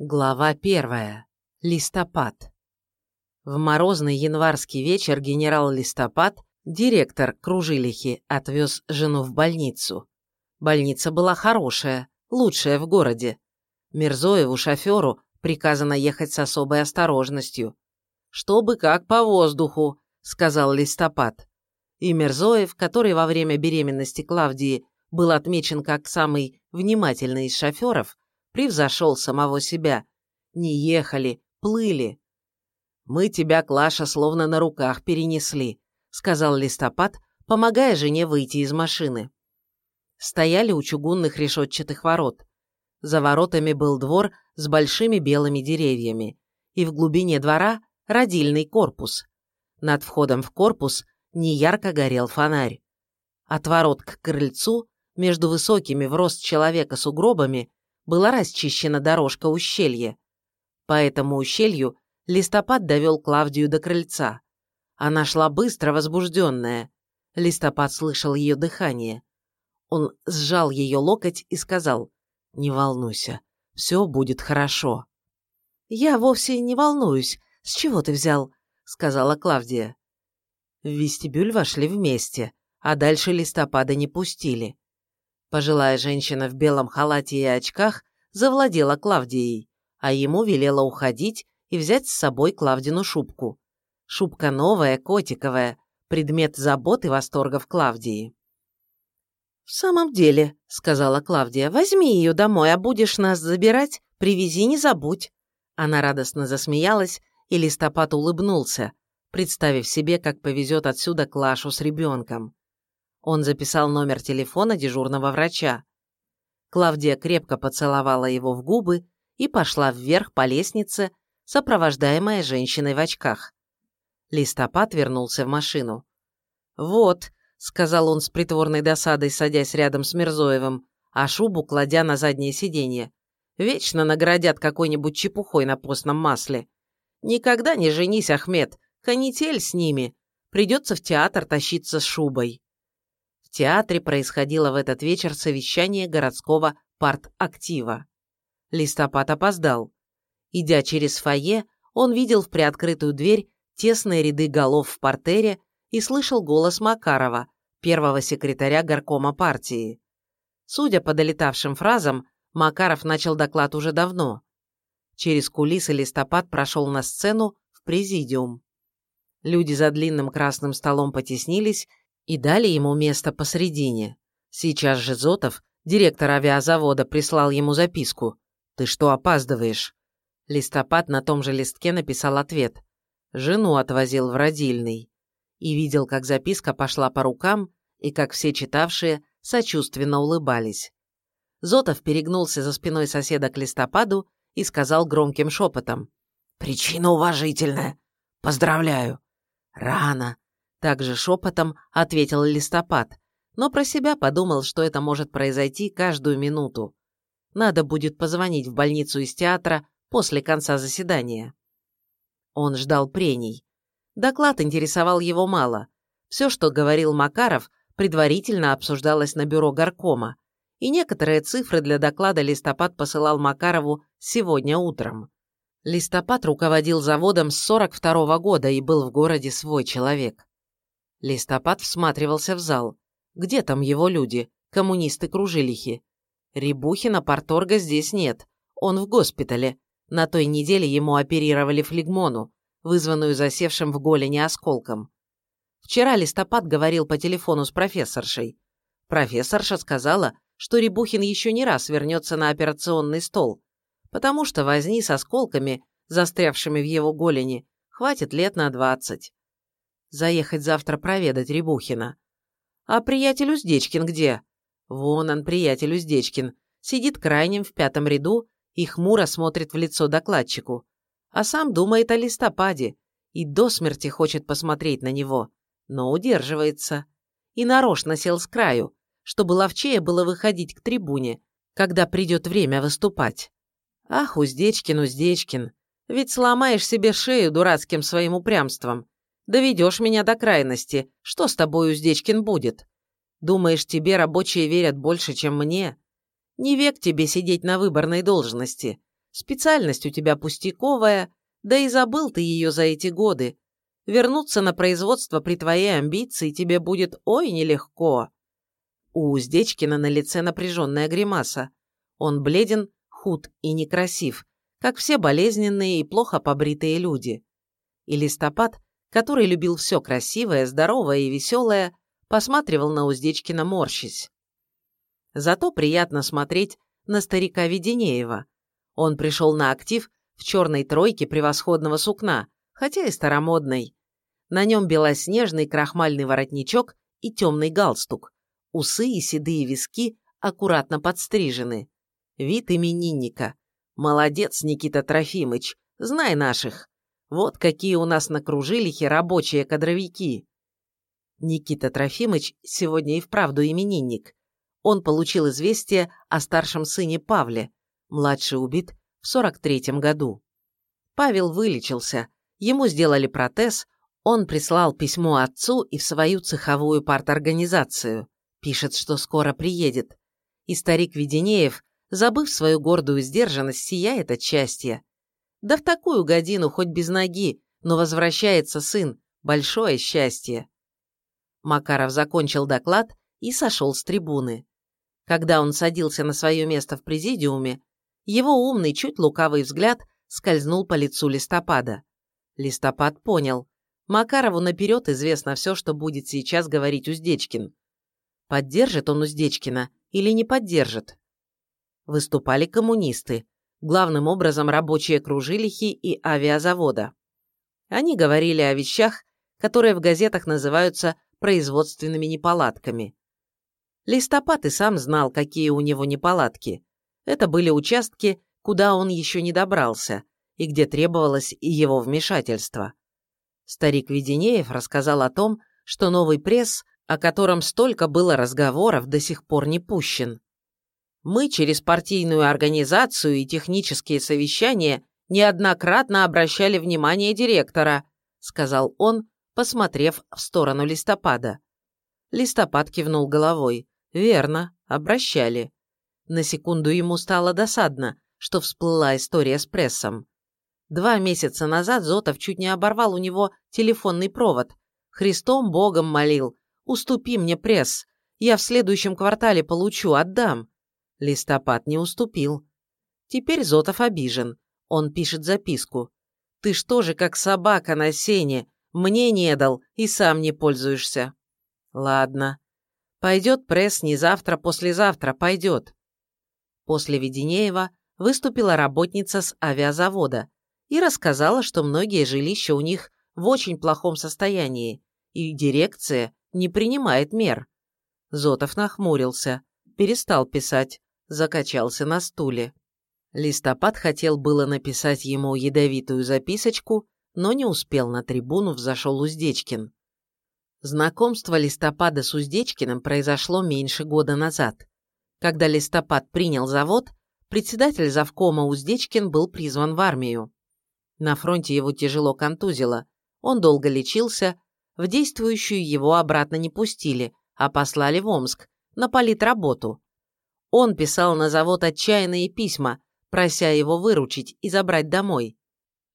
Глава первая. Листопад. В морозный январский вечер генерал Листопад, директор Кружилихи, отвез жену в больницу. Больница была хорошая, лучшая в городе. Мирзоеву, шоферу, приказано ехать с особой осторожностью. «Чтобы как по воздуху», — сказал Листопад. И Мирзоев, который во время беременности Клавдии был отмечен как самый внимательный из шоферов, превзошел самого себя. Не ехали, плыли. «Мы тебя, Клаша, словно на руках перенесли», — сказал Листопад, помогая жене выйти из машины. Стояли у чугунных решетчатых ворот. За воротами был двор с большими белыми деревьями, и в глубине двора — родильный корпус. Над входом в корпус неярко горел фонарь. От ворот к крыльцу, между высокими в рост человека сугробами, была расчищена дорожка ущелья. По этому ущелью Листопад довел Клавдию до крыльца. Она шла быстро, возбужденная. Листопад слышал ее дыхание. Он сжал ее локоть и сказал, «Не волнуйся, все будет хорошо». «Я вовсе не волнуюсь. С чего ты взял?» — сказала Клавдия. В вестибюль вошли вместе, а дальше листопада не пустили. Пожилая женщина в белом халате и очках завладела Клавдией, а ему велела уходить и взять с собой Клавдину шубку. Шубка новая, котиковая, предмет забот и восторгов Клавдии. «В самом деле», — сказала Клавдия, — «возьми ее домой, а будешь нас забирать, привези, не забудь». Она радостно засмеялась, и Листопад улыбнулся, представив себе, как повезет отсюда Клашу с ребенком. Он записал номер телефона дежурного врача. Клавдия крепко поцеловала его в губы и пошла вверх по лестнице, сопровождаемая женщиной в очках. Листопад вернулся в машину. «Вот», — сказал он с притворной досадой, садясь рядом с Мирзоевым, а шубу кладя на заднее сиденье. «Вечно наградят какой-нибудь чепухой на постном масле. Никогда не женись, Ахмед, канитель с ними. Придется в театр тащиться с шубой». В театре происходило в этот вечер совещание городского партактива. Листопад опоздал. Идя через фойе, он видел в приоткрытую дверь тесные ряды голов в портере и слышал голос Макарова, первого секретаря горкома партии. Судя по долетавшим фразам, Макаров начал доклад уже давно. Через кулисы листопад прошел на сцену в президиум. Люди за длинным красным столом потеснились и дали ему место посредине. Сейчас же Зотов, директор авиазавода, прислал ему записку. «Ты что опаздываешь?» Листопад на том же листке написал ответ. Жену отвозил в родильный. И видел, как записка пошла по рукам, и как все читавшие сочувственно улыбались. Зотов перегнулся за спиной соседа к листопаду и сказал громким шепотом. «Причина уважительная. Поздравляю». «Рано. Также шепотом ответил листопад, но про себя подумал, что это может произойти каждую минуту. Надо будет позвонить в больницу из театра после конца заседания. Он ждал прений. Доклад интересовал его мало. Все, что говорил Макаров, предварительно обсуждалось на бюро горкома, и некоторые цифры для доклада Листопад посылал Макарову сегодня утром. Листопад руководил заводом с 42 -го года и был в городе свой человек. Листопад всматривался в зал. Где там его люди, коммунисты-кружилихи? Рябухина порторга здесь нет. Он в госпитале. На той неделе ему оперировали флегмону, вызванную засевшим в голени осколком. Вчера Листопад говорил по телефону с профессоршей. Профессорша сказала, что Рябухин еще не раз вернется на операционный стол, потому что возни с осколками, застрявшими в его голени, хватит лет на двадцать. Заехать завтра проведать Рябухина. А приятель Уздечкин где? Вон он, приятель Уздечкин. Сидит крайним в пятом ряду и хмуро смотрит в лицо докладчику. А сам думает о листопаде и до смерти хочет посмотреть на него, но удерживается. И нарочно сел с краю, чтобы ловчее было выходить к трибуне, когда придет время выступать. Ах, Уздечкин, Уздечкин, ведь сломаешь себе шею дурацким своим упрямством. Доведешь меня до крайности. Что с тобой, Уздечкин, будет? Думаешь, тебе рабочие верят больше, чем мне? Не век тебе сидеть на выборной должности. Специальность у тебя пустяковая, да и забыл ты ее за эти годы. Вернуться на производство при твоей амбиции тебе будет ой нелегко. У Уздечкина на лице напряженная гримаса. Он бледен, худ и некрасив, как все болезненные и плохо побритые люди. И листопад, который любил все красивое, здоровое и веселое, посматривал на Уздечкина морщись. Зато приятно смотреть на старика Веденеева. Он пришел на актив в черной тройке превосходного сукна, хотя и старомодной. На нем белоснежный крахмальный воротничок и темный галстук. Усы и седые виски аккуратно подстрижены. Вид именинника. Молодец, Никита Трофимыч, знай наших. Вот какие у нас на Кружилихе рабочие кадровики. Никита Трофимыч сегодня и вправду именинник. Он получил известие о старшем сыне Павле, младший убит в 43-м году. Павел вылечился, ему сделали протез, он прислал письмо отцу и в свою цеховую парторганизацию. Пишет, что скоро приедет. И старик Веденеев забыв свою гордую сдержанность, сияет от счастья. Да в такую годину хоть без ноги, но возвращается сын, большое счастье. Макаров закончил доклад и сошел с трибуны. Когда он садился на свое место в президиуме, его умный, чуть лукавый взгляд скользнул по лицу листопада. Листопад понял. Макарову наперед известно все, что будет сейчас говорить Уздечкин. Поддержит он Уздечкина или не поддержит? выступали коммунисты, главным образом рабочие кружилихи и авиазавода. Они говорили о вещах, которые в газетах называются производственными неполадками. Листопад и сам знал, какие у него неполадки. Это были участки, куда он еще не добрался, и где требовалось и его вмешательство. Старик Веденеев рассказал о том, что новый пресс, о котором столько было разговоров, до сих пор не пущен. Мы через партийную организацию и технические совещания неоднократно обращали внимание директора, сказал он, посмотрев в сторону листопада. Листопад кивнул головой. Верно, обращали. На секунду ему стало досадно, что всплыла история с прессом. Два месяца назад Зотов чуть не оборвал у него телефонный провод. Христом Богом молил. «Уступи мне пресс. Я в следующем квартале получу, отдам». Листопад не уступил. Теперь Зотов обижен. Он пишет записку. «Ты что же, как собака на сене? Мне не дал и сам не пользуешься». «Ладно. Пойдет пресс не завтра, послезавтра, пойдет». После Веденеева выступила работница с авиазавода и рассказала, что многие жилища у них в очень плохом состоянии, и дирекция не принимает мер. Зотов нахмурился, перестал писать, закачался на стуле. Листопад хотел было написать ему ядовитую записочку, но не успел на трибуну взошел Уздечкин. Знакомство Листопада с Уздечкиным произошло меньше года назад. Когда Листопад принял завод, председатель завкома Уздечкин был призван в армию. На фронте его тяжело контузило, он долго лечился, в действующую его обратно не пустили, а послали в Омск, на политработу. Он писал на завод отчаянные письма, прося его выручить и забрать домой.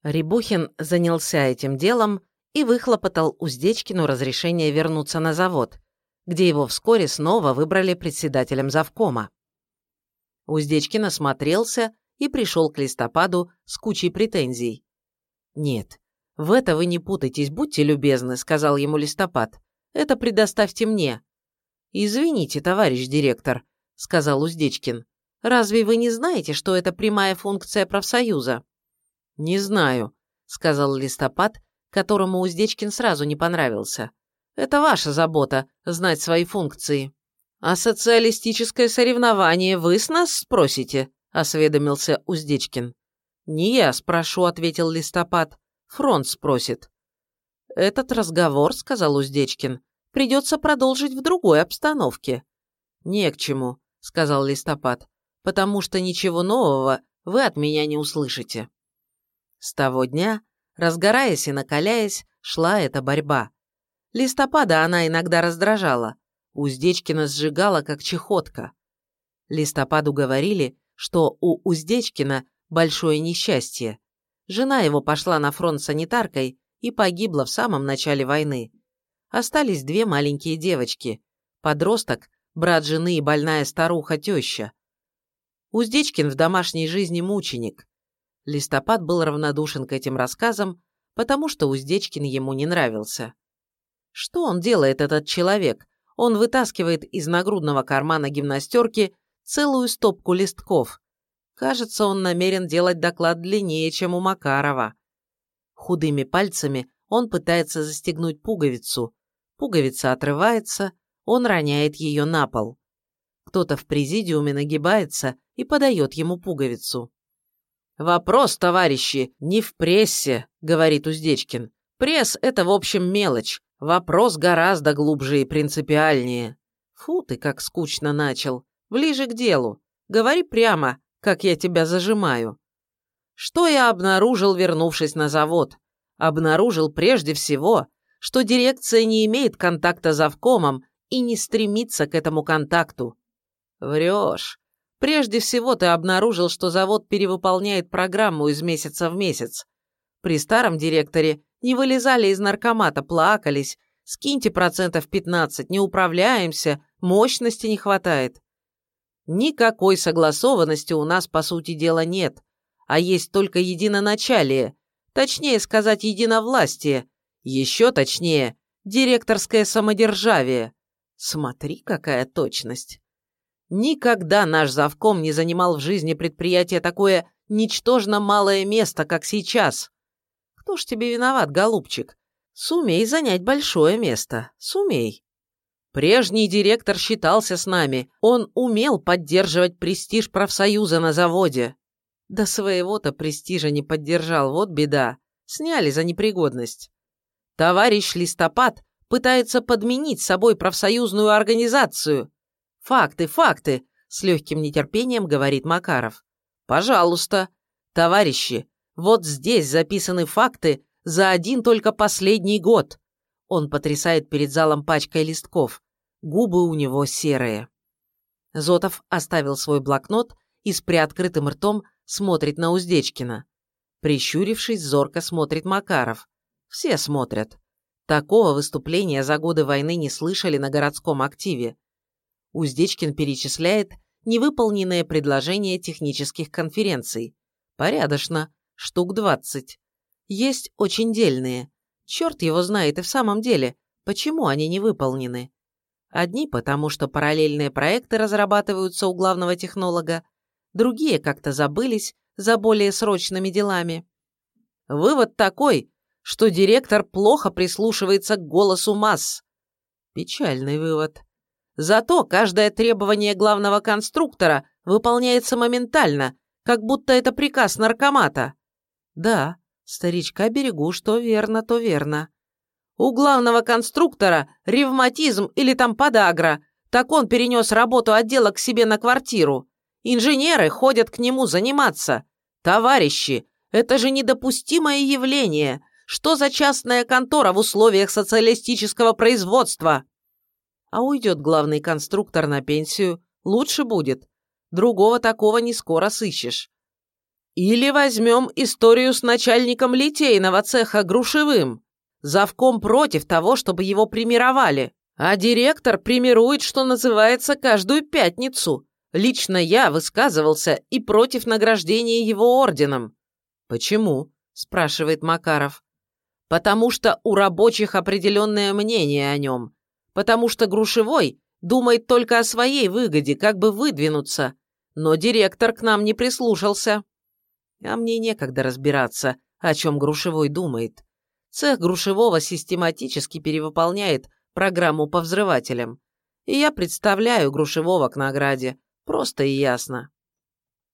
Рябухин занялся этим делом и выхлопотал Уздечкину разрешение вернуться на завод, где его вскоре снова выбрали председателем завкома. Уздечкин осмотрелся и пришел к листопаду с кучей претензий. «Нет, в это вы не путайтесь, будьте любезны», — сказал ему листопад. «Это предоставьте мне». «Извините, товарищ директор», — сказал Уздечкин. «Разве вы не знаете, что это прямая функция профсоюза?» «Не знаю», — сказал Листопад, которому Уздечкин сразу не понравился. «Это ваша забота — знать свои функции». «А социалистическое соревнование вы с нас спросите?» — осведомился Уздечкин. «Не я спрошу», — ответил Листопад. «Фронт спросит». «Этот разговор», — сказал Уздечкин, — «придется продолжить в другой обстановке». «Не к чему сказал Листопад, потому что ничего нового вы от меня не услышите. С того дня, разгораясь и накаляясь, шла эта борьба. Листопада она иногда раздражала, Уздечкина сжигала, как чехотка. Листопаду говорили, что у Уздечкина большое несчастье. Жена его пошла на фронт санитаркой и погибла в самом начале войны. Остались две маленькие девочки. Подросток, брат жены и больная старуха-теща. Уздечкин в домашней жизни мученик. Листопад был равнодушен к этим рассказам, потому что Уздечкин ему не нравился. Что он делает, этот человек? Он вытаскивает из нагрудного кармана гимнастерки целую стопку листков. Кажется, он намерен делать доклад длиннее, чем у Макарова. Худыми пальцами он пытается застегнуть пуговицу. Пуговица отрывается, он роняет ее на пол. Кто-то в президиуме нагибается и подает ему пуговицу. «Вопрос, товарищи, не в прессе», — говорит Уздечкин. «Пресс — это, в общем, мелочь. Вопрос гораздо глубже и принципиальнее». «Фу ты, как скучно начал. Ближе к делу. Говори прямо, как я тебя зажимаю». Что я обнаружил, вернувшись на завод? Обнаружил прежде всего, что дирекция не имеет контакта с завкомом и не стремится к этому контакту. Врешь. Прежде всего ты обнаружил, что завод перевыполняет программу из месяца в месяц. При старом директоре не вылезали из наркомата, плакались. Скиньте процентов 15, не управляемся, мощности не хватает. Никакой согласованности у нас, по сути дела, нет, а есть только единоначалие, точнее сказать, единовластие, еще точнее, директорское самодержавие. Смотри, какая точность. Никогда наш завком не занимал в жизни предприятия такое ничтожно малое место, как сейчас. Кто ж тебе виноват, голубчик? Сумей занять большое место. Сумей. Прежний директор считался с нами. Он умел поддерживать престиж профсоюза на заводе. Да своего-то престижа не поддержал, вот беда. Сняли за непригодность. Товарищ Листопад пытается подменить собой профсоюзную организацию. «Факты, факты!» – с легким нетерпением говорит Макаров. «Пожалуйста. Товарищи, вот здесь записаны факты за один только последний год». Он потрясает перед залом пачкой листков. Губы у него серые. Зотов оставил свой блокнот и с приоткрытым ртом смотрит на Уздечкина. Прищурившись, зорко смотрит Макаров. Все смотрят. Такого выступления за годы войны не слышали на городском активе. Уздечкин перечисляет невыполненные предложения технических конференций. Порядочно, штук 20. Есть очень дельные. Черт его знает и в самом деле, почему они не выполнены. Одни потому, что параллельные проекты разрабатываются у главного технолога, другие как-то забылись за более срочными делами. Вывод такой, что директор плохо прислушивается к голосу масс. Печальный вывод. Зато каждое требование главного конструктора выполняется моментально, как будто это приказ наркомата. Да, старичка берегу, что верно, то верно. У главного конструктора ревматизм или там подагра, так он перенес работу отдела к себе на квартиру. Инженеры ходят к нему заниматься. Товарищи, это же недопустимое явление. Что за частная контора в условиях социалистического производства? а уйдет главный конструктор на пенсию, лучше будет. Другого такого не скоро сыщешь. Или возьмем историю с начальником литейного цеха Грушевым. Завком против того, чтобы его примировали, а директор примирует, что называется, каждую пятницу. Лично я высказывался и против награждения его орденом. «Почему?» – спрашивает Макаров. «Потому что у рабочих определенное мнение о нем потому что Грушевой думает только о своей выгоде, как бы выдвинуться, но директор к нам не прислушался. А мне некогда разбираться, о чем Грушевой думает. Цех Грушевого систематически перевыполняет программу по взрывателям. И я представляю Грушевого к награде. Просто и ясно.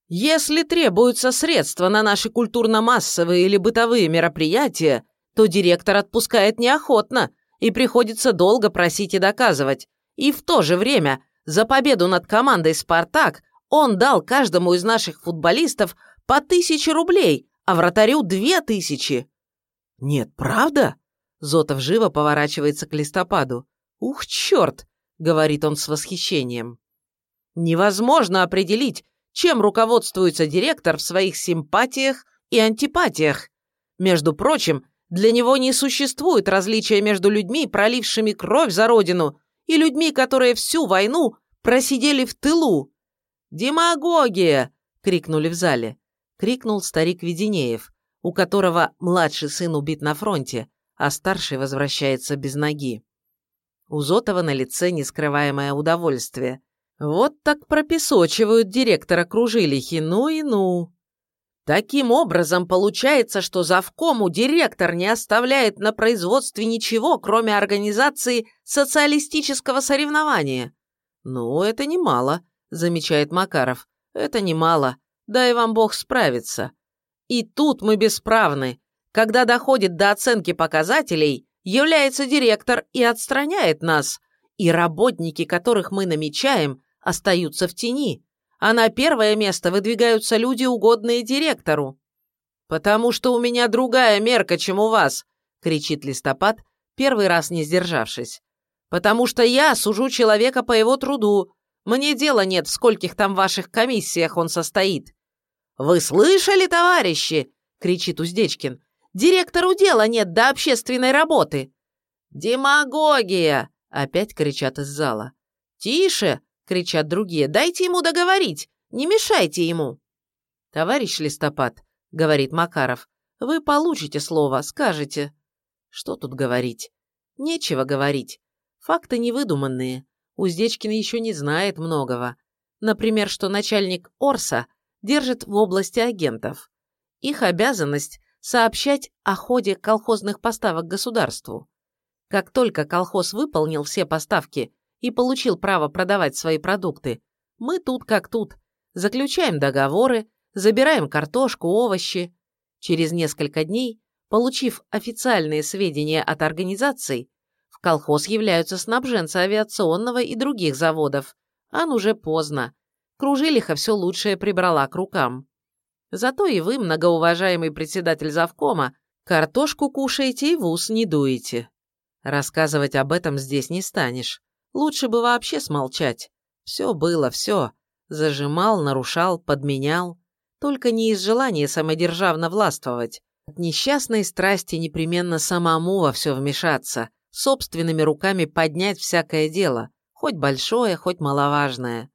Если требуются средства на наши культурно-массовые или бытовые мероприятия, то директор отпускает неохотно, и приходится долго просить и доказывать. И в то же время за победу над командой «Спартак» он дал каждому из наших футболистов по тысяче рублей, а вратарю две тысячи. Нет, правда? Зотов живо поворачивается к листопаду. Ух, черт, говорит он с восхищением. Невозможно определить, чем руководствуется директор в своих симпатиях и антипатиях. Между прочим, для него не существует различия между людьми, пролившими кровь за родину, и людьми, которые всю войну просидели в тылу. «Демагогия!» — крикнули в зале. Крикнул старик Веденеев, у которого младший сын убит на фронте, а старший возвращается без ноги. У Зотова на лице нескрываемое удовольствие. Вот так пропесочивают директора Кружилихи, ну и ну. Таким образом, получается, что завкому директор не оставляет на производстве ничего, кроме организации социалистического соревнования. Ну, это немало, замечает Макаров. Это немало. Дай вам Бог справиться. И тут мы бесправны. Когда доходит до оценки показателей, является директор и отстраняет нас, и работники, которых мы намечаем, остаются в тени, а на первое место выдвигаются люди, угодные директору. «Потому что у меня другая мерка, чем у вас», — кричит Листопад, первый раз не сдержавшись. «Потому что я сужу человека по его труду. Мне дела нет, в скольких там ваших комиссиях он состоит». «Вы слышали, товарищи?» — кричит Уздечкин. «Директору дела нет до общественной работы». «Демагогия!» — опять кричат из зала. «Тише!» Кричат другие. «Дайте ему договорить! Не мешайте ему!» «Товарищ Листопад», — говорит Макаров, — «вы получите слово, скажете». Что тут говорить? Нечего говорить. Факты невыдуманные. Уздечкин еще не знает многого. Например, что начальник Орса держит в области агентов. Их обязанность – сообщать о ходе колхозных поставок государству. Как только колхоз выполнил все поставки и получил право продавать свои продукты, мы тут как тут. Заключаем договоры, забираем картошку, овощи. Через несколько дней, получив официальные сведения от организаций, в колхоз являются снабженцы авиационного и других заводов. Ан уже поздно. Кружилиха все лучшее прибрала к рукам. Зато и вы, многоуважаемый председатель завкома, картошку кушаете и в ус не дуете. Рассказывать об этом здесь не станешь. Лучше бы вообще смолчать. Все было, все. Зажимал, нарушал, подменял. Только не из желания самодержавно властвовать. От несчастной страсти непременно самому во все вмешаться, собственными руками поднять всякое дело, хоть большое, хоть маловажное.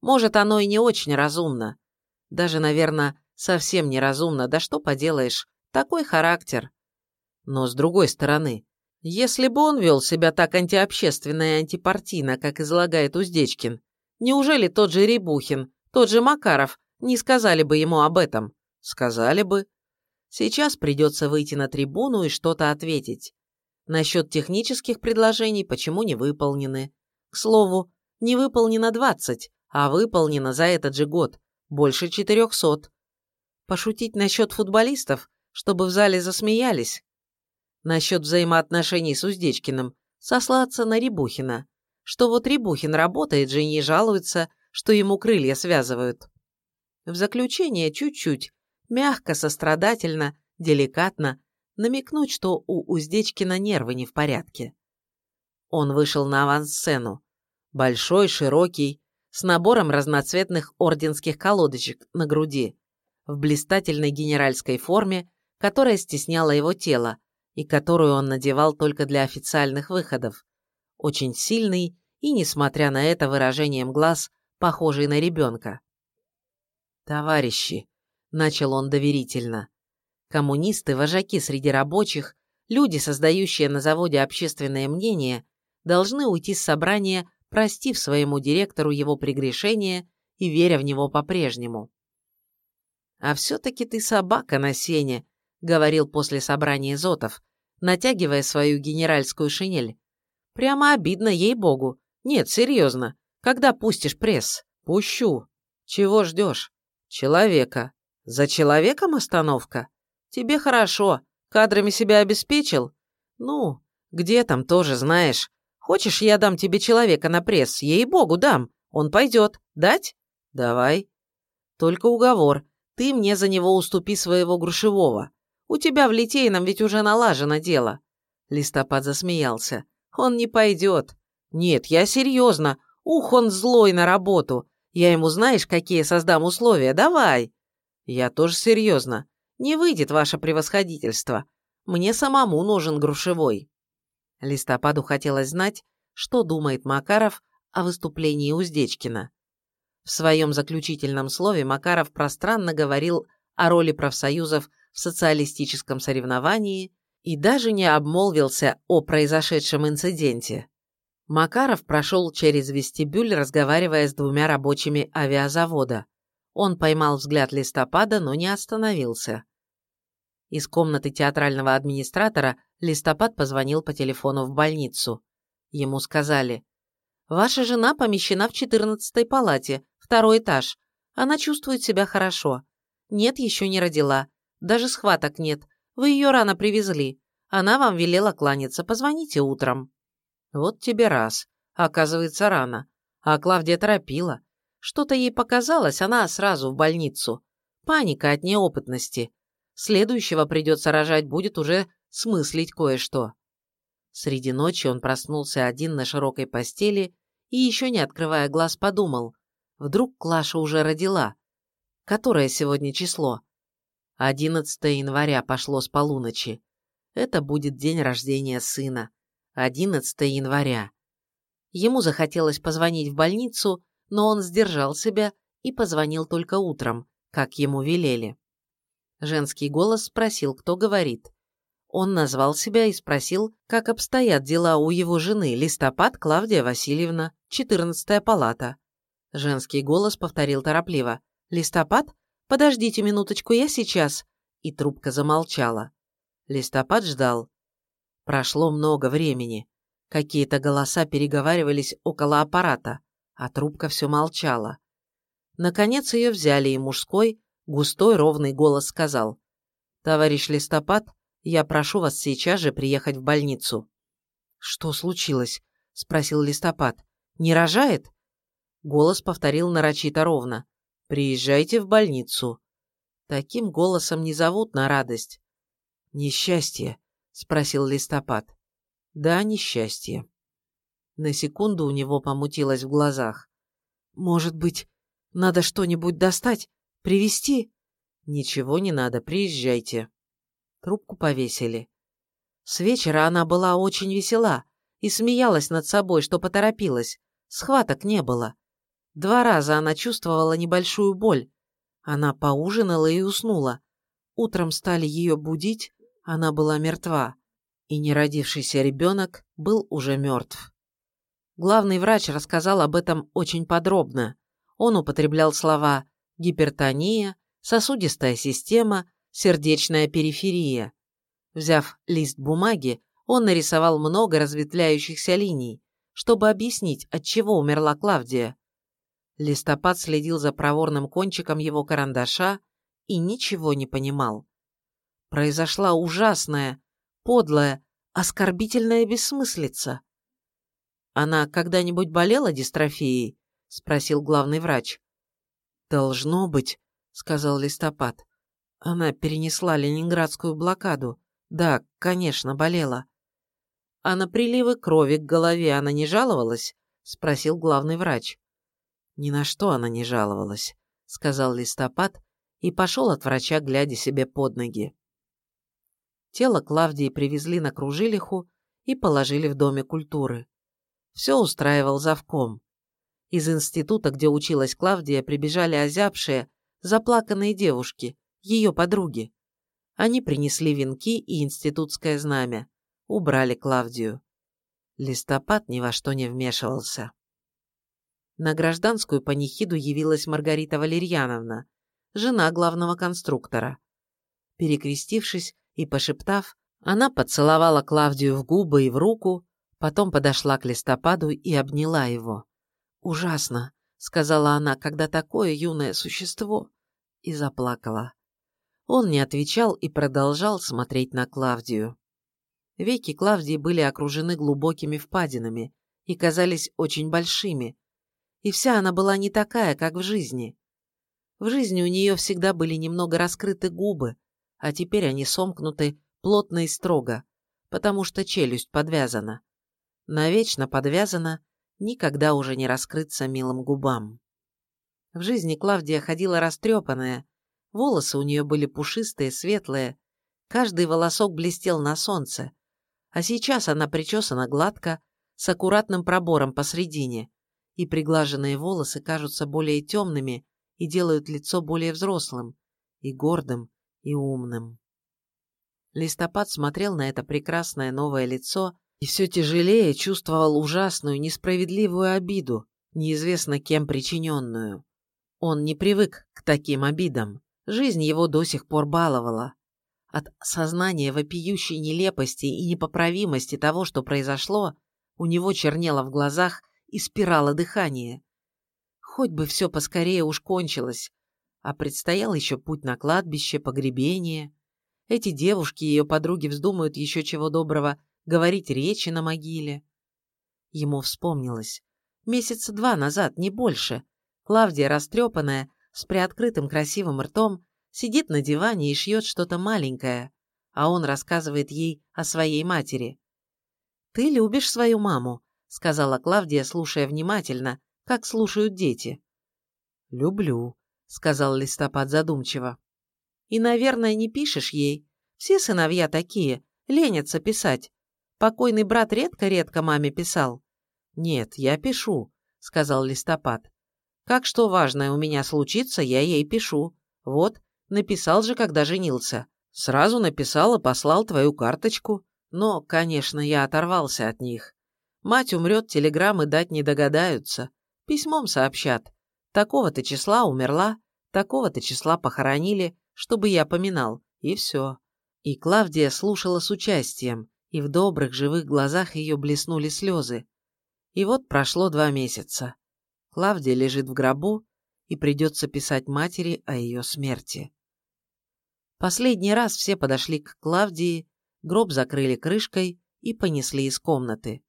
Может, оно и не очень разумно. Даже, наверное, совсем неразумно, да что поделаешь, такой характер. Но с другой стороны, если бы он вел себя так антиобщественно и антипартийно, как излагает Уздечкин, неужели тот же Рябухин, тот же Макаров не сказали бы ему об этом? Сказали бы. Сейчас придется выйти на трибуну и что-то ответить. Насчет технических предложений почему не выполнены? К слову, не выполнено 20, а выполнено за этот же год больше 400. Пошутить насчет футболистов, чтобы в зале засмеялись? Насчет взаимоотношений с Уздечкиным сослаться на Рябухина, что вот Рябухин работает же и не жалуется, что ему крылья связывают. В заключение чуть-чуть, мягко, сострадательно, деликатно намекнуть, что у Уздечкина нервы не в порядке. Он вышел на авансцену. Большой, широкий, с набором разноцветных орденских колодочек на груди, в блистательной генеральской форме, которая стесняла его тело, и которую он надевал только для официальных выходов. Очень сильный и, несмотря на это, выражением глаз, похожий на ребенка. «Товарищи», — начал он доверительно, — «коммунисты, вожаки среди рабочих, люди, создающие на заводе общественное мнение, должны уйти с собрания, простив своему директору его прегрешение и веря в него по-прежнему». «А все-таки ты собака на сене», говорил после собрания Зотов, натягивая свою генеральскую шинель. Прямо обидно, ей-богу. Нет, серьезно. Когда пустишь пресс? Пущу. Чего ждешь? Человека. За человеком остановка? Тебе хорошо. Кадрами себя обеспечил? Ну, где там тоже знаешь. Хочешь, я дам тебе человека на пресс? Ей-богу, дам. Он пойдет. Дать? Давай. Только уговор. Ты мне за него уступи своего грушевого. У тебя в Литейном ведь уже налажено дело». Листопад засмеялся. «Он не пойдет. Нет, я серьезно. Ух, он злой на работу. Я ему знаешь, какие создам условия, давай!» «Я тоже серьезно. Не выйдет ваше превосходительство. Мне самому нужен грушевой». Листопаду хотелось знать, что думает Макаров о выступлении Уздечкина. В своем заключительном слове Макаров пространно говорил о роли профсоюзов в социалистическом соревновании и даже не обмолвился о произошедшем инциденте. Макаров прошел через вестибюль, разговаривая с двумя рабочими авиазавода. Он поймал взгляд листопада, но не остановился. Из комнаты театрального администратора листопад позвонил по телефону в больницу. Ему сказали, «Ваша жена помещена в 14 палате, второй этаж. Она чувствует себя хорошо. Нет, еще не родила. Даже схваток нет. Вы ее рано привезли. Она вам велела кланяться. Позвоните утром». Вот тебе раз. Оказывается, рано. А Клавдия торопила. Что-то ей показалось, она сразу в больницу. Паника от неопытности. Следующего придется рожать будет уже смыслить кое-что. Среди ночи он проснулся один на широкой постели и, еще не открывая глаз, подумал. Вдруг Клаша уже родила. Которое сегодня число? 11 января пошло с полуночи. Это будет день рождения сына. 11 января. Ему захотелось позвонить в больницу, но он сдержал себя и позвонил только утром, как ему велели. Женский голос спросил, кто говорит. Он назвал себя и спросил, как обстоят дела у его жены, листопад Клавдия Васильевна, 14 палата. Женский голос повторил торопливо. «Листопад? Подождите минуточку, я сейчас». И трубка замолчала. Листопад ждал. Прошло много времени. Какие-то голоса переговаривались около аппарата, а трубка все молчала. Наконец ее взяли, и мужской, густой, ровный голос сказал. «Товарищ Листопад, я прошу вас сейчас же приехать в больницу». «Что случилось?» – спросил Листопад. «Не рожает?» Голос повторил нарочито ровно. «Приезжайте в больницу». Таким голосом не зовут на радость. «Несчастье», — спросил Листопад. «Да, несчастье». На секунду у него помутилось в глазах. «Может быть, надо что-нибудь достать? Привезти?» «Ничего не надо, приезжайте». Трубку повесили. С вечера она была очень весела и смеялась над собой, что поторопилась. Схваток не было. Два раза она чувствовала небольшую боль. Она поужинала и уснула. Утром стали ее будить, она была мертва, и неродившийся ребенок был уже мертв. Главный врач рассказал об этом очень подробно. Он употреблял слова гипертония, сосудистая система, сердечная периферия. Взяв лист бумаги, он нарисовал много разветвляющихся линий, чтобы объяснить, от чего умерла Клавдия. Листопад следил за проворным кончиком его карандаша и ничего не понимал произошла ужасная, подлая, оскорбительная бессмыслица. «Она когда-нибудь болела дистрофией?» — спросил главный врач. «Должно быть», — сказал Листопад. «Она перенесла ленинградскую блокаду. Да, конечно, болела». «А на приливы крови к голове она не жаловалась?» — спросил главный врач. «Ни на что она не жаловалась», — сказал Листопад и пошел от врача, глядя себе под ноги. Тело Клавдии привезли на Кружилиху и положили в Доме культуры. Все устраивал завком. Из института, где училась Клавдия, прибежали озябшие, заплаканные девушки, ее подруги. Они принесли венки и институтское знамя, убрали Клавдию. Листопад ни во что не вмешивался. На гражданскую панихиду явилась Маргарита Валерьяновна, жена главного конструктора. Перекрестившись, и, пошептав, она поцеловала Клавдию в губы и в руку, потом подошла к листопаду и обняла его. «Ужасно», — сказала она, — «когда такое юное существо...» и заплакала. Он не отвечал и продолжал смотреть на Клавдию. Веки Клавдии были окружены глубокими впадинами и казались очень большими, и вся она была не такая, как в жизни. В жизни у нее всегда были немного раскрыты губы, а теперь они сомкнуты плотно и строго, потому что челюсть подвязана. Навечно подвязана, никогда уже не раскрыться милым губам. В жизни Клавдия ходила растрепанная, волосы у нее были пушистые, светлые, каждый волосок блестел на солнце, а сейчас она причесана гладко, с аккуратным пробором посредине, и приглаженные волосы кажутся более темными и делают лицо более взрослым, и гордым, и умным. Листопад смотрел на это прекрасное новое лицо и все тяжелее чувствовал ужасную, несправедливую обиду, неизвестно кем причиненную. Он не привык к таким обидам. Жизнь его до сих пор баловала. От сознания вопиющей нелепости и непоправимости того, что произошло, у него чернело в глазах и спирало дыхание. Хоть бы все поскорее уж кончилось, а предстоял еще путь на кладбище, погребение. Эти девушки и ее подруги вздумают еще чего доброго говорить речи на могиле. Ему вспомнилось. Месяца два назад, не больше. Клавдия, растрепанная, с приоткрытым красивым ртом, сидит на диване и шьет что-то маленькое, а он рассказывает ей о своей матери. «Ты любишь свою маму», — сказала Клавдия, слушая внимательно, как слушают дети. «Люблю», — сказал Листопад задумчиво. «И, наверное, не пишешь ей. Все сыновья такие, ленятся писать. Покойный брат редко-редко маме писал». «Нет, я пишу», — сказал Листопад. «Как что важное у меня случится, я ей пишу. Вот, написал же, когда женился. Сразу написал и послал твою карточку. Но, конечно, я оторвался от них. Мать умрет, телеграммы дать не догадаются. Письмом сообщат. Такого-то числа умерла, такого-то числа похоронили, чтобы я поминал, и все. И Клавдия слушала с участием, и в добрых живых глазах ее блеснули слезы. И вот прошло два месяца. Клавдия лежит в гробу, и придется писать матери о ее смерти. Последний раз все подошли к Клавдии, гроб закрыли крышкой и понесли из комнаты.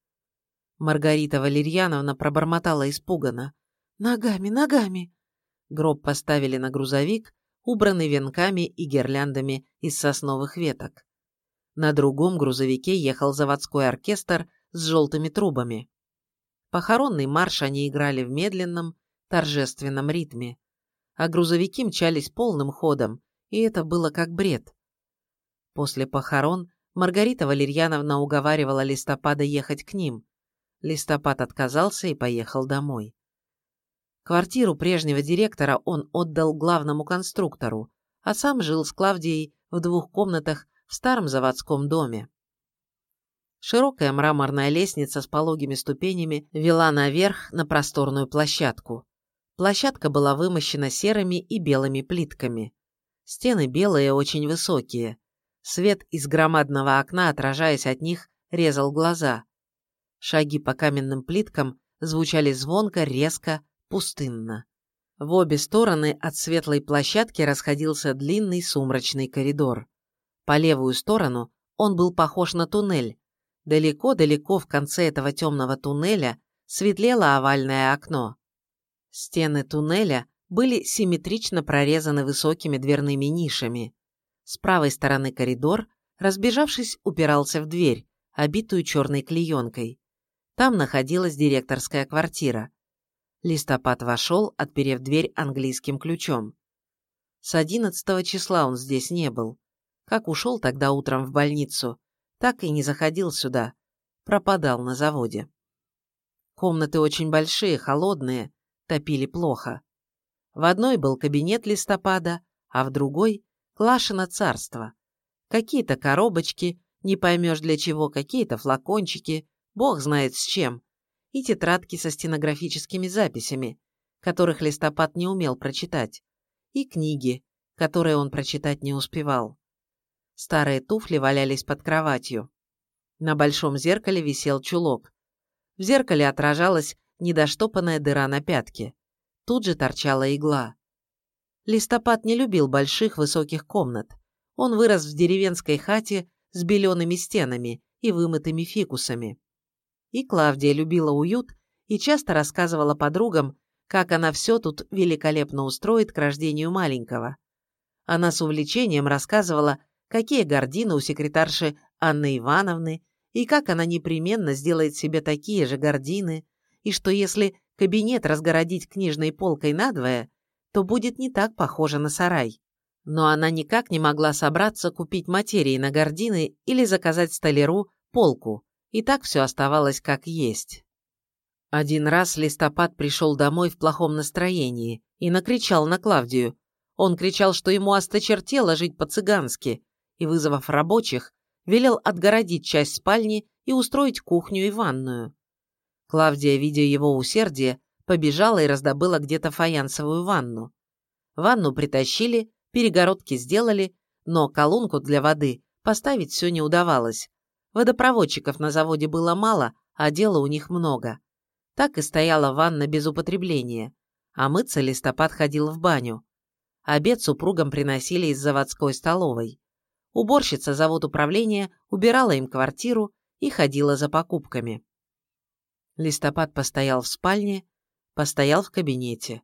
Маргарита Валерьяновна пробормотала испуганно. «Ногами, ногами!» Гроб поставили на грузовик, убранный венками и гирляндами из сосновых веток. На другом грузовике ехал заводской оркестр с желтыми трубами. Похоронный марш они играли в медленном, торжественном ритме. А грузовики мчались полным ходом, и это было как бред. После похорон Маргарита Валерьяновна уговаривала Листопада ехать к ним, Листопад отказался и поехал домой. Квартиру прежнего директора он отдал главному конструктору, а сам жил с Клавдией в двух комнатах в старом заводском доме. Широкая мраморная лестница с пологими ступенями вела наверх на просторную площадку. Площадка была вымощена серыми и белыми плитками. Стены белые, очень высокие. Свет из громадного окна, отражаясь от них, резал глаза. Шаги по каменным плиткам звучали звонко, резко, пустынно. В обе стороны от светлой площадки расходился длинный сумрачный коридор. По левую сторону он был похож на туннель. Далеко-далеко в конце этого темного туннеля светлело овальное окно. Стены туннеля были симметрично прорезаны высокими дверными нишами. С правой стороны коридор, разбежавшись, упирался в дверь, обитую черной клеенкой. Там находилась директорская квартира. Листопад вошел, отперев дверь английским ключом. С 11 числа он здесь не был. Как ушел тогда утром в больницу, так и не заходил сюда. Пропадал на заводе. Комнаты очень большие, холодные, топили плохо. В одной был кабинет листопада, а в другой – Клашино царство. Какие-то коробочки, не поймешь для чего, какие-то флакончики, бог знает с чем, и тетрадки со стенографическими записями, которых листопад не умел прочитать, и книги, которые он прочитать не успевал. Старые туфли валялись под кроватью. На большом зеркале висел чулок. В зеркале отражалась недоштопанная дыра на пятке. Тут же торчала игла. Листопад не любил больших высоких комнат. Он вырос в деревенской хате с белеными стенами и вымытыми фикусами. И Клавдия любила уют и часто рассказывала подругам, как она все тут великолепно устроит к рождению маленького. Она с увлечением рассказывала, какие гордины у секретарши Анны Ивановны, и как она непременно сделает себе такие же гордины, и что если кабинет разгородить книжной полкой надвое, то будет не так похоже на сарай. Но она никак не могла собраться купить материи на гардины или заказать столяру полку, и так все оставалось как есть. Один раз Листопад пришел домой в плохом настроении и накричал на Клавдию. Он кричал, что ему осточертело жить по-цыгански, и, вызвав рабочих, велел отгородить часть спальни и устроить кухню и ванную. Клавдия, видя его усердие, побежала и раздобыла где-то фаянсовую ванну. Ванну притащили, перегородки сделали, но колонку для воды поставить все не удавалось. Водопроводчиков на заводе было мало, а дела у них много. Так и стояла ванна без употребления, а мыться листопад ходил в баню. Обед супругам приносили из заводской столовой. Уборщица завод управления убирала им квартиру и ходила за покупками. Листопад постоял в спальне, постоял в кабинете.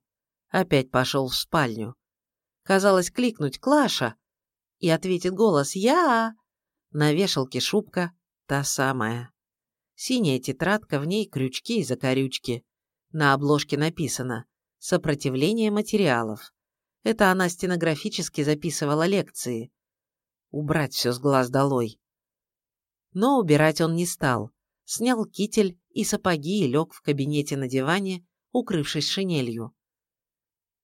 Опять пошел в спальню. Казалось, кликнуть «Клаша!» и ответит голос «Я!». На вешалке шубка та самая. Синяя тетрадка, в ней крючки и закорючки. На обложке написано «Сопротивление материалов». Это она стенографически записывала лекции. Убрать все с глаз долой. Но убирать он не стал. Снял китель и сапоги и лег в кабинете на диване, укрывшись шинелью.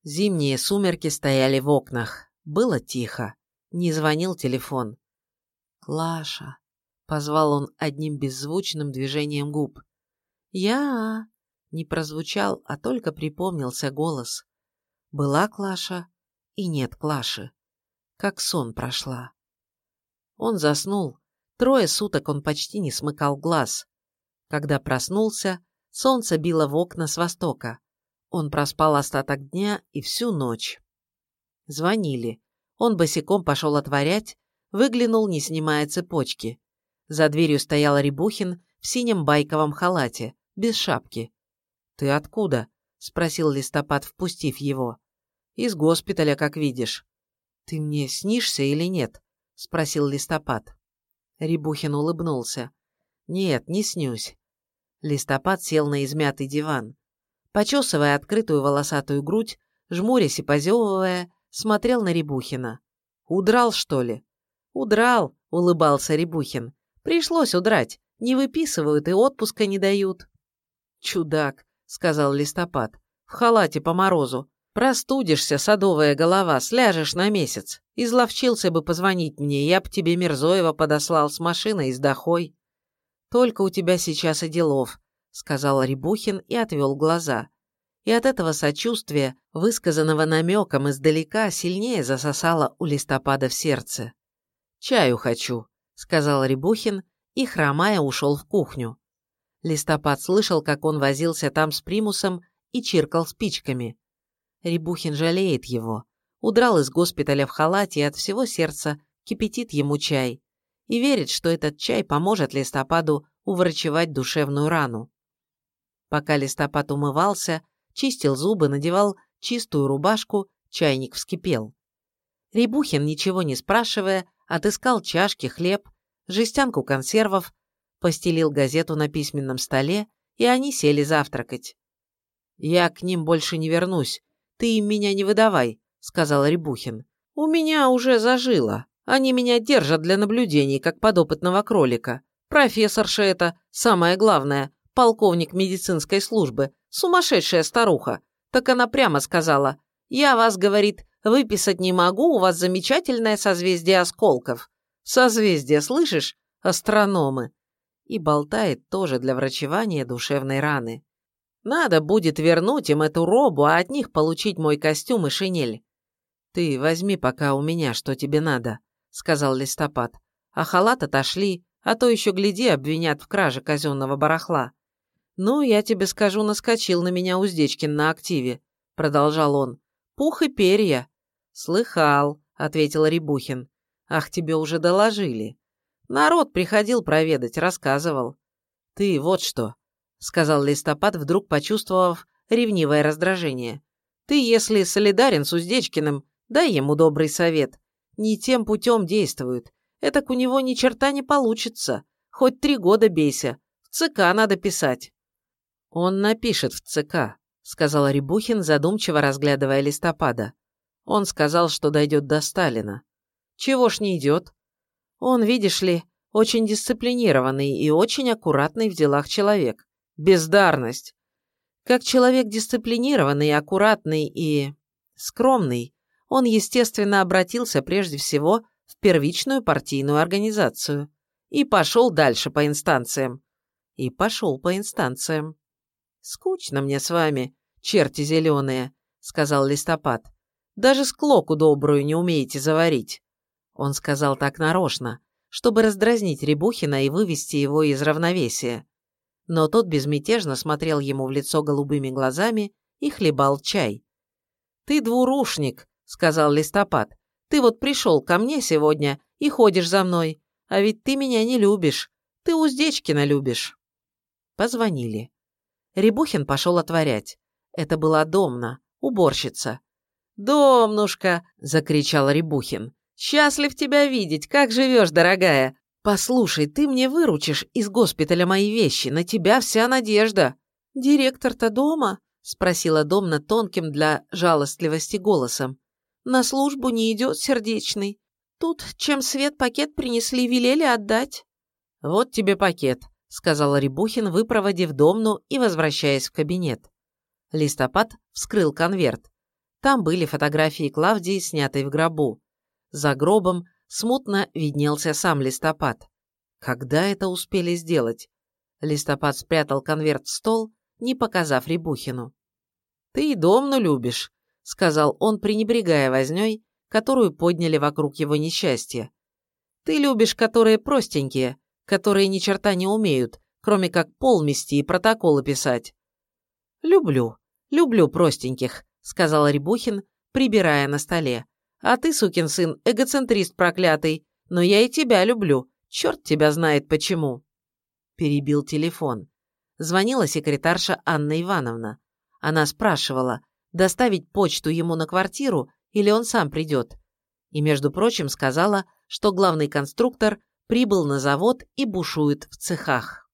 Зимние сумерки стояли в окнах. Было тихо. Не звонил телефон. «Клаша», — позвал он одним беззвучным движением губ. «Я...» — не прозвучал, а только припомнился голос. Была Клаша и нет Клаши. Как сон прошла. Он заснул. Трое суток он почти не смыкал глаз. Когда проснулся, солнце било в окна с востока. Он проспал остаток дня и всю ночь. Звонили. Он босиком пошел отворять, выглянул, не снимая цепочки. За дверью стоял Рябухин в синем байковом халате, без шапки. «Ты откуда?» – спросил Листопад, впустив его. «Из госпиталя, как видишь». «Ты мне снишься или нет?» – спросил Листопад. Рябухин улыбнулся. «Нет, не снюсь». Листопад сел на измятый диван. Почесывая открытую волосатую грудь, жмурясь и позевывая, смотрел на Рябухина. «Удрал, что ли?» «Удрал», — улыбался Рябухин. «Пришлось удрать. Не выписывают и отпуска не дают». «Чудак», — сказал Листопад. «В халате по морозу. Простудишься, садовая голова, сляжешь на месяц. Изловчился бы позвонить мне, я б тебе Мирзоева подослал с машиной и с дохой. Только у тебя сейчас и делов, сказал Рябухин и отвел глаза. И от этого сочувствия, высказанного намеком издалека, сильнее засосало у листопада в сердце. «Чаю хочу», — сказал Рябухин и, хромая, ушел в кухню. Листопад слышал, как он возился там с примусом и чиркал спичками. Рябухин жалеет его. Удрал из госпиталя в халате и от всего сердца кипятит ему чай. И верит, что этот чай поможет листопаду уврачевать душевную рану. Пока листопад умывался, чистил зубы, надевал чистую рубашку, чайник вскипел. Рябухин, ничего не спрашивая, отыскал чашки, хлеб, жестянку консервов, постелил газету на письменном столе, и они сели завтракать. «Я к ним больше не вернусь», «Ты им меня не выдавай», — сказал Рябухин. «У меня уже зажило. Они меня держат для наблюдений, как подопытного кролика. Профессорша это, самое главное, полковник медицинской службы, сумасшедшая старуха. Так она прямо сказала, «Я вас, — говорит, — выписать не могу, у вас замечательное созвездие осколков». Созвездие, слышишь? Астрономы. И болтает тоже для врачевания душевной раны. Надо будет вернуть им эту робу, а от них получить мой костюм и шинель. Ты возьми пока у меня, что тебе надо, сказал Листопад. А халат отошли, а то еще, гляди, обвинят в краже казенного барахла. Ну, я тебе скажу, наскочил на меня Уздечкин на активе, продолжал он. Пух и перья. Слыхал, ответил Рябухин. Ах, тебе уже доложили. Народ приходил проведать, рассказывал. Ты вот что, — сказал Листопад, вдруг почувствовав ревнивое раздражение. «Ты, если солидарен с Уздечкиным, дай ему добрый совет. Не тем путем действует. Этак у него ни черта не получится. Хоть три года бейся. В ЦК надо писать». «Он напишет в ЦК», — сказал Рябухин, задумчиво разглядывая листопада. Он сказал, что дойдет до Сталина. Чего ж не идет? Он, видишь ли, очень дисциплинированный и очень аккуратный в делах человек. Бездарность. Как человек дисциплинированный, аккуратный и скромный, он, естественно, обратился прежде всего в первичную партийную организацию и пошел дальше по инстанциям. И пошел по инстанциям. «Скучно мне с вами, черти зеленые», — сказал Листопад. «Даже склоку добрую не умеете заварить». Он сказал так нарочно, чтобы раздразнить Рябухина и вывести его из равновесия. Но тот безмятежно смотрел ему в лицо голубыми глазами и хлебал чай. «Ты двурушник», — сказал Листопад. «Ты вот пришел ко мне сегодня и ходишь за мной, а ведь ты меня не любишь. Ты Уздечкина любишь». Позвонили. Рябухин пошел отворять. Это была Домна, уборщица. «Домнушка!» — закричал Рябухин. «Счастлив тебя видеть! Как живешь, дорогая? Послушай, ты мне выручишь из госпиталя мои вещи, на тебя вся надежда!» «Директор-то дома?» — спросила Домна тонким для жалостливости голосом. «На службу не идет сердечный. Тут, чем свет пакет принесли, велели отдать». «Вот тебе пакет», — сказал Рябухин, выпроводив Домну и возвращаясь в кабинет. Листопад вскрыл конверт. Там были фотографии Клавдии, снятой в гробу. За гробом смутно виднелся сам листопад. Когда это успели сделать? Листопад спрятал конверт в стол, не показав Рябухину. «Ты и домну любишь», — сказал он, пренебрегая вознёй, которую подняли вокруг его несчастья. «Ты любишь, которые простенькие, которые ни черта не умеют, кроме как пол мести и протоколы писать». «Люблю, люблю простеньких», — сказал Рябухин, прибирая на столе. А ты, сукин сын, эгоцентрист проклятый. Но я и тебя люблю. Черт тебя знает почему. Перебил телефон. Звонила секретарша Анна Ивановна. Она спрашивала, доставить почту ему на квартиру или он сам придет. И, между прочим, сказала, что главный конструктор прибыл на завод и бушует в цехах.